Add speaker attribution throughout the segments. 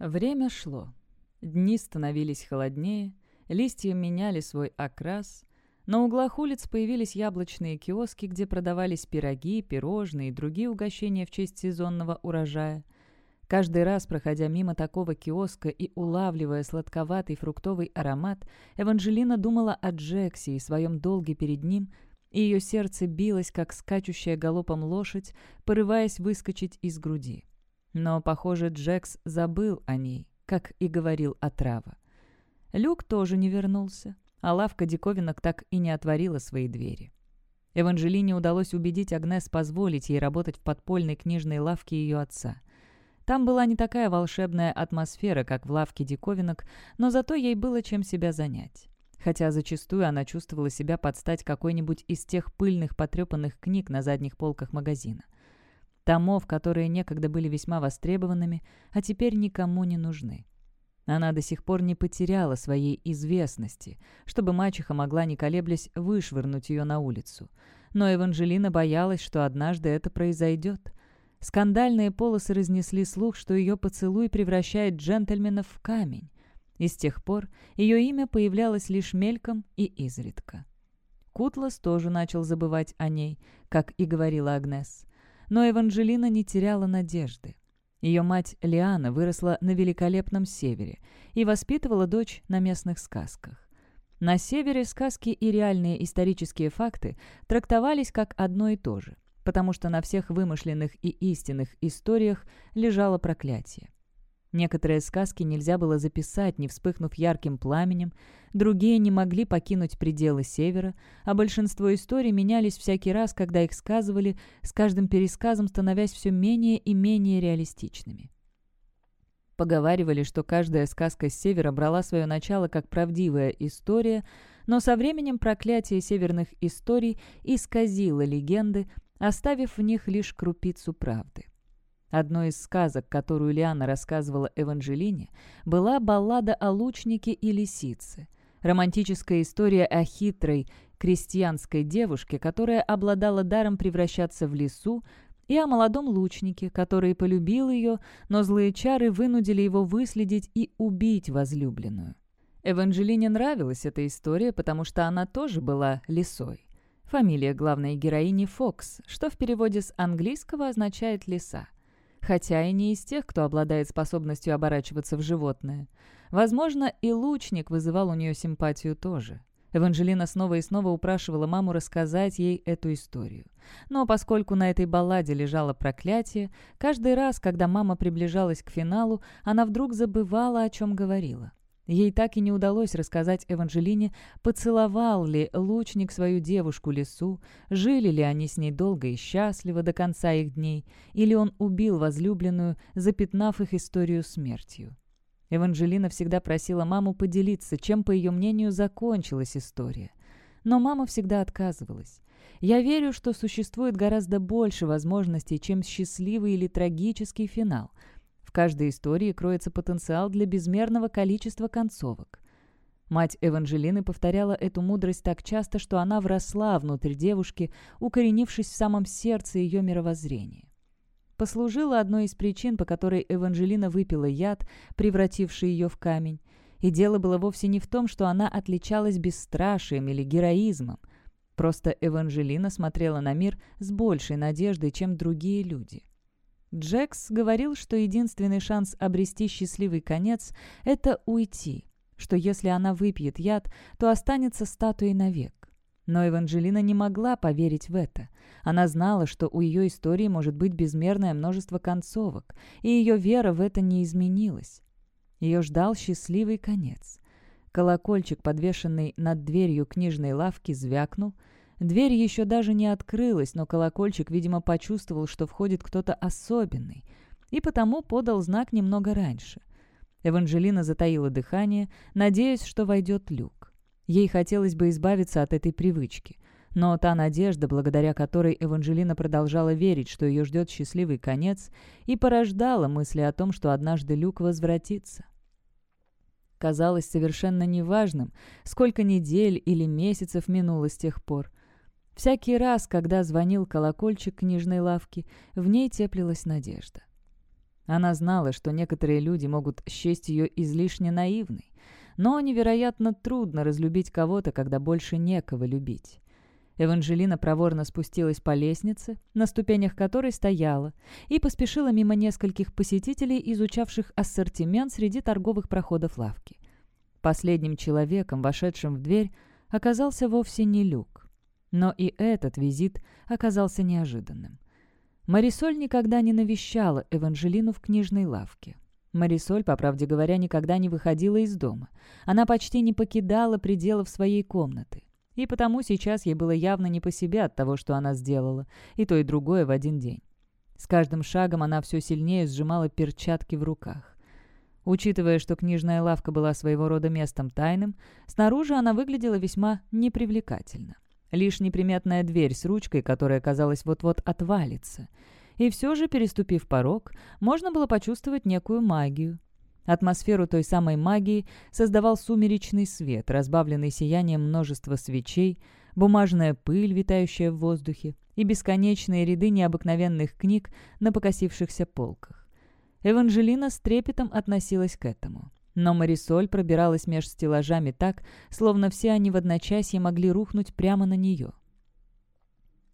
Speaker 1: Время шло. Дни становились холоднее, листья меняли свой окрас. На углах улиц появились яблочные киоски, где продавались пироги, пирожные и другие угощения в честь сезонного урожая. Каждый раз, проходя мимо такого киоска и улавливая сладковатый фруктовый аромат, Эванжелина думала о Джексе и своем долге перед ним, и ее сердце билось, как скачущая галопом лошадь, порываясь выскочить из груди. Но, похоже, Джекс забыл о ней, как и говорил отрава. Люк тоже не вернулся, а лавка диковинок так и не отворила свои двери. Эванжелине удалось убедить Агнес позволить ей работать в подпольной книжной лавке ее отца. Там была не такая волшебная атмосфера, как в лавке диковинок, но зато ей было чем себя занять. Хотя зачастую она чувствовала себя под стать какой-нибудь из тех пыльных потрепанных книг на задних полках магазина томов, которые некогда были весьма востребованными, а теперь никому не нужны. Она до сих пор не потеряла своей известности, чтобы мачеха могла, не колеблясь, вышвырнуть ее на улицу. Но Эванжелина боялась, что однажды это произойдет. Скандальные полосы разнесли слух, что ее поцелуй превращает джентльменов в камень. И с тех пор ее имя появлялось лишь мельком и изредка. Кутлас тоже начал забывать о ней, как и говорила Агнес. Но Эванжелина не теряла надежды. Ее мать Лиана выросла на великолепном севере и воспитывала дочь на местных сказках. На севере сказки и реальные исторические факты трактовались как одно и то же, потому что на всех вымышленных и истинных историях лежало проклятие. Некоторые сказки нельзя было записать, не вспыхнув ярким пламенем, другие не могли покинуть пределы севера, а большинство историй менялись всякий раз, когда их сказывали, с каждым пересказом становясь все менее и менее реалистичными. Поговаривали, что каждая сказка с севера брала свое начало как правдивая история, но со временем проклятие северных историй исказило легенды, оставив в них лишь крупицу правды. Одной из сказок, которую Лиана рассказывала Эванжелине, была баллада о лучнике и лисице. Романтическая история о хитрой крестьянской девушке, которая обладала даром превращаться в лису, и о молодом лучнике, который полюбил ее, но злые чары вынудили его выследить и убить возлюбленную. Эванжелине нравилась эта история, потому что она тоже была лисой. Фамилия главной героини Фокс, что в переводе с английского означает «лиса» хотя и не из тех, кто обладает способностью оборачиваться в животное. Возможно, и лучник вызывал у нее симпатию тоже. Эванжелина снова и снова упрашивала маму рассказать ей эту историю. Но поскольку на этой балладе лежало проклятие, каждый раз, когда мама приближалась к финалу, она вдруг забывала, о чем говорила. Ей так и не удалось рассказать Эванжелине, поцеловал ли лучник свою девушку лесу, жили ли они с ней долго и счастливо до конца их дней, или он убил возлюбленную, запятнав их историю смертью. Эванжелина всегда просила маму поделиться, чем, по ее мнению, закончилась история. Но мама всегда отказывалась. «Я верю, что существует гораздо больше возможностей, чем счастливый или трагический финал», каждой истории кроется потенциал для безмерного количества концовок. Мать Эванжелины повторяла эту мудрость так часто, что она вросла внутрь девушки, укоренившись в самом сердце ее мировоззрения. Послужила одной из причин, по которой Эванжелина выпила яд, превративший ее в камень. И дело было вовсе не в том, что она отличалась бесстрашием или героизмом. Просто Эванжелина смотрела на мир с большей надеждой, чем другие люди. Джекс говорил, что единственный шанс обрести счастливый конец – это уйти, что если она выпьет яд, то останется статуей навек. Но Эванжелина не могла поверить в это. Она знала, что у ее истории может быть безмерное множество концовок, и ее вера в это не изменилась. Ее ждал счастливый конец. Колокольчик, подвешенный над дверью книжной лавки, звякнул – Дверь еще даже не открылась, но колокольчик, видимо, почувствовал, что входит кто-то особенный, и потому подал знак немного раньше. Эванжелина затаила дыхание, надеясь, что войдет люк. Ей хотелось бы избавиться от этой привычки. Но та надежда, благодаря которой Эванжелина продолжала верить, что ее ждет счастливый конец, и порождала мысли о том, что однажды Люк возвратится. Казалось совершенно неважным, сколько недель или месяцев минуло с тех пор. Всякий раз, когда звонил колокольчик книжной лавки, в ней теплилась надежда. Она знала, что некоторые люди могут счесть ее излишне наивной, но невероятно трудно разлюбить кого-то, когда больше некого любить. Эванжелина проворно спустилась по лестнице, на ступенях которой стояла, и поспешила мимо нескольких посетителей, изучавших ассортимент среди торговых проходов лавки. Последним человеком, вошедшим в дверь, оказался вовсе не Люк. Но и этот визит оказался неожиданным. Марисоль никогда не навещала Эванжелину в книжной лавке. Марисоль, по правде говоря, никогда не выходила из дома. Она почти не покидала пределов своей комнаты. И потому сейчас ей было явно не по себе от того, что она сделала, и то и другое в один день. С каждым шагом она все сильнее сжимала перчатки в руках. Учитывая, что книжная лавка была своего рода местом тайным, снаружи она выглядела весьма непривлекательно. Лишь неприметная дверь с ручкой, которая, казалось, вот-вот отвалится. И все же, переступив порог, можно было почувствовать некую магию. Атмосферу той самой магии создавал сумеречный свет, разбавленный сиянием множества свечей, бумажная пыль, витающая в воздухе, и бесконечные ряды необыкновенных книг на покосившихся полках. Эванжелина с трепетом относилась к этому. Но Марисоль пробиралась меж стеллажами так, словно все они в одночасье могли рухнуть прямо на нее.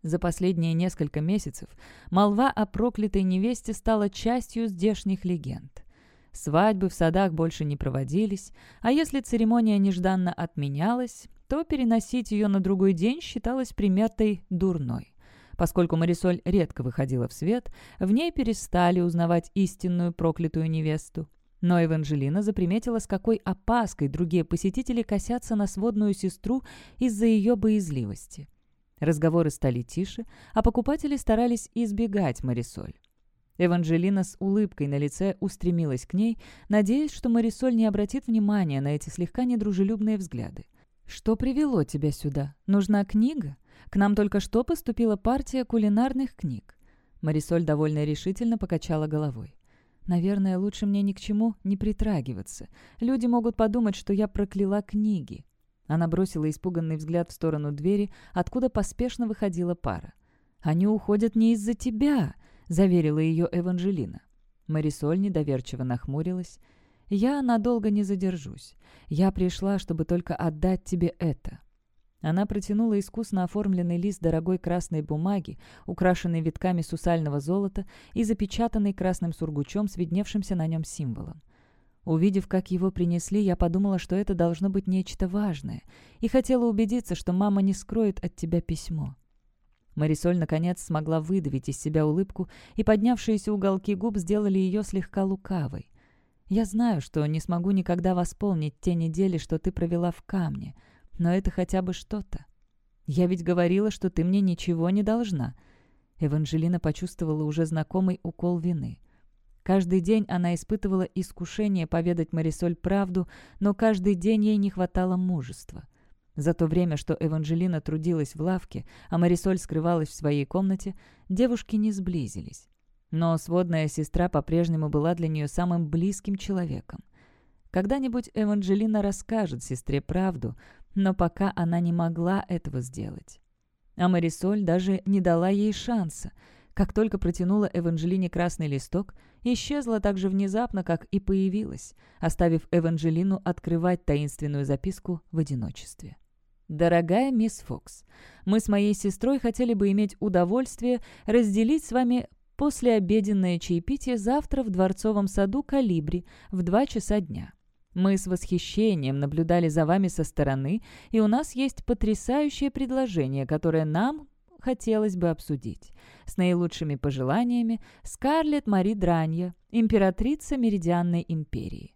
Speaker 1: За последние несколько месяцев молва о проклятой невесте стала частью здешних легенд. Свадьбы в садах больше не проводились, а если церемония нежданно отменялась, то переносить ее на другой день считалось приметой дурной. Поскольку Марисоль редко выходила в свет, в ней перестали узнавать истинную проклятую невесту. Но Эванжелина заприметила, с какой опаской другие посетители косятся на сводную сестру из-за ее боязливости. Разговоры стали тише, а покупатели старались избегать Марисоль. Эванжелина с улыбкой на лице устремилась к ней, надеясь, что Марисоль не обратит внимания на эти слегка недружелюбные взгляды. «Что привело тебя сюда? Нужна книга? К нам только что поступила партия кулинарных книг». Марисоль довольно решительно покачала головой. «Наверное, лучше мне ни к чему не притрагиваться. Люди могут подумать, что я прокляла книги». Она бросила испуганный взгляд в сторону двери, откуда поспешно выходила пара. «Они уходят не из-за тебя!» заверила ее Эванжелина. Марисоль недоверчиво нахмурилась. «Я надолго не задержусь. Я пришла, чтобы только отдать тебе это». Она протянула искусно оформленный лист дорогой красной бумаги, украшенный витками сусального золота и запечатанный красным сургучом с видневшимся на нем символом. Увидев, как его принесли, я подумала, что это должно быть нечто важное, и хотела убедиться, что мама не скроет от тебя письмо. Марисоль, наконец, смогла выдавить из себя улыбку, и поднявшиеся уголки губ сделали ее слегка лукавой. «Я знаю, что не смогу никогда восполнить те недели, что ты провела в камне, но это хотя бы что-то. Я ведь говорила, что ты мне ничего не должна». Эванжелина почувствовала уже знакомый укол вины. Каждый день она испытывала искушение поведать Марисоль правду, но каждый день ей не хватало мужества. За то время, что Эванжелина трудилась в лавке, а Марисоль скрывалась в своей комнате, девушки не сблизились. Но сводная сестра по-прежнему была для нее самым близким человеком. Когда-нибудь Эванжелина расскажет сестре правду, но пока она не могла этого сделать. А Марисоль даже не дала ей шанса. Как только протянула Эванжелине красный листок, исчезла так же внезапно, как и появилась, оставив Эванжелину открывать таинственную записку в одиночестве. «Дорогая мисс Фокс, мы с моей сестрой хотели бы иметь удовольствие разделить с вами послеобеденное чаепитие завтра в Дворцовом саду «Калибри» в два часа дня. Мы с восхищением наблюдали за вами со стороны, и у нас есть потрясающее предложение, которое нам хотелось бы обсудить. С наилучшими пожеланиями Скарлетт Мари Дранья, императрица Меридианной империи.